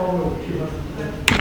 uomo ucciso.